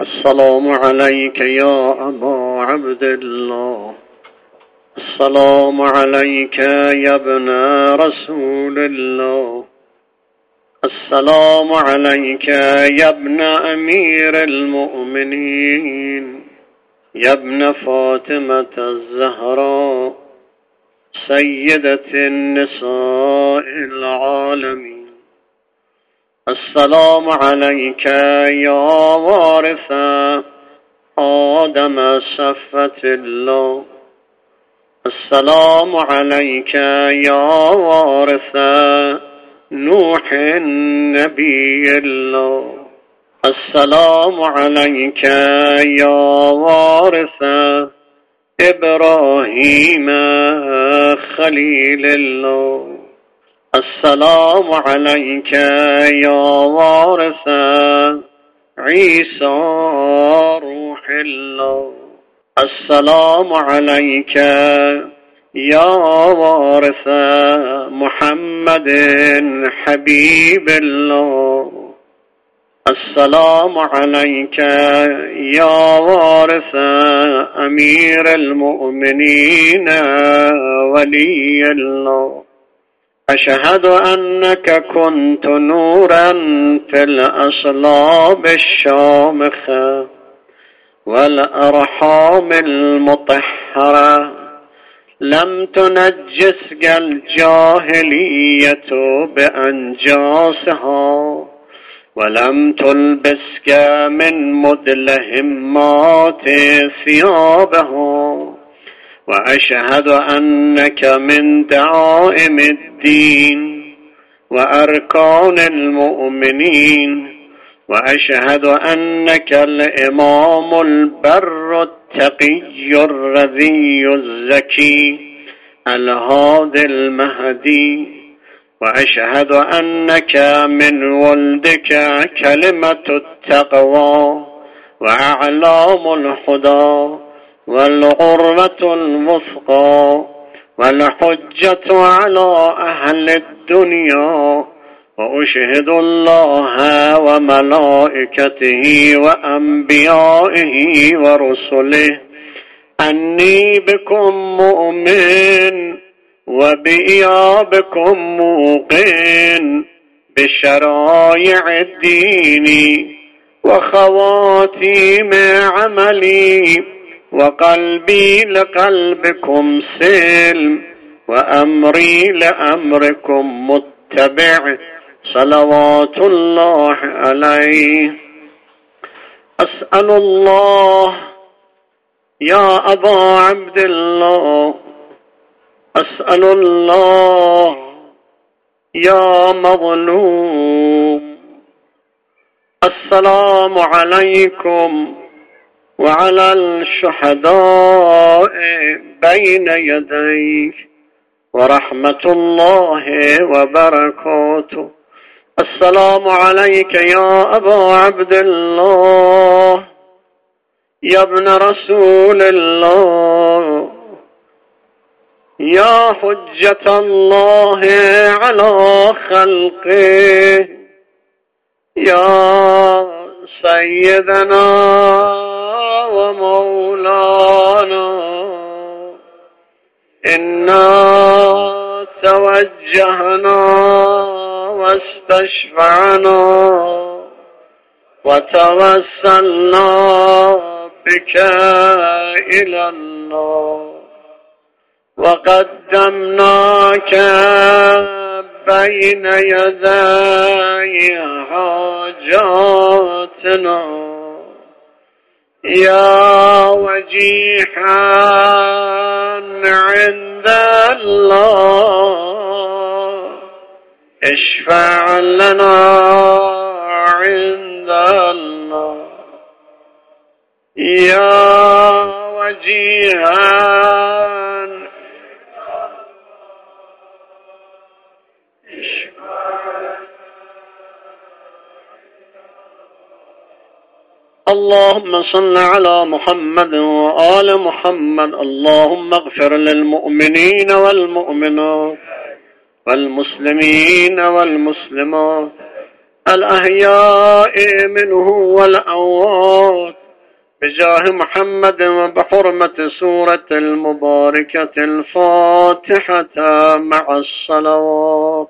السلام عليك يا أبا عبد الله. السلام عليك يا ابن رسول الله. السلام عليك يا ابن أمير المؤمنين. يا ابن فاطمة الزهراء. سيدة النساء العالمين. السلام عليك يا وارث آدم صفة الله. السلام عليك يا وارث نوح النبي الله. السلام عليك يا وارث إبراهيم خليل الله. السلام عليك يا وارث عيسى روح الله. السلام عليك يا وارث محمد حبيب الله. السلام عليك يا وارث أمير المؤمنين ولي الله. أشهد أنك كنت نورا في الأصلاب الشامخة والأرحام المطهرة. لم تنجسك الجاهلية بأنجاسها ولم تلبسك من مدلهمات ثيابه وأشهد أنك من دعائم الدين وأركان المؤمنين وأشهد أنك الإمام البر التقي الرذي الزكي الهادي المهدي وأشهد أنك من ولدك كلمة التقوى وأعلام الهدى والغرة الوثقى والحجة على أهل الدنيا وأشهد الله وملائكته وأنبيائه ورسله. أني بكم مؤمن وبإيابكم موقن بشرايع الدين وخواتيم عملي. وقلبي لقلبكم سلم وأمري لأمركم متبع صلوات الله عليه. أسأل الله يا أبا عبد الله. أسأل الله يا مظلوم. السلام عليكم وعلى الشهداء بين يديك ورحمة الله وبركاته. السلام عليك يا أبا عبد الله يا ابن رسول الله. يا حجة الله على خلقه. يا سيدنا إنا توجهنا واستشفعنا وتوسلنا بك إلى الله وقدمناك بين يدي حاجاتنا يا وجيحا عند الله. اشفع لنا عند الله. يا وجيها اللهم صل على محمد وآل محمد. اللهم اغفر للمؤمنين والمؤمنات والمسلمين والمسلمات. الأحياء منه والأموات. بجاه محمد وبحرمة سورة المباركة الفاتحة مع الصلوات.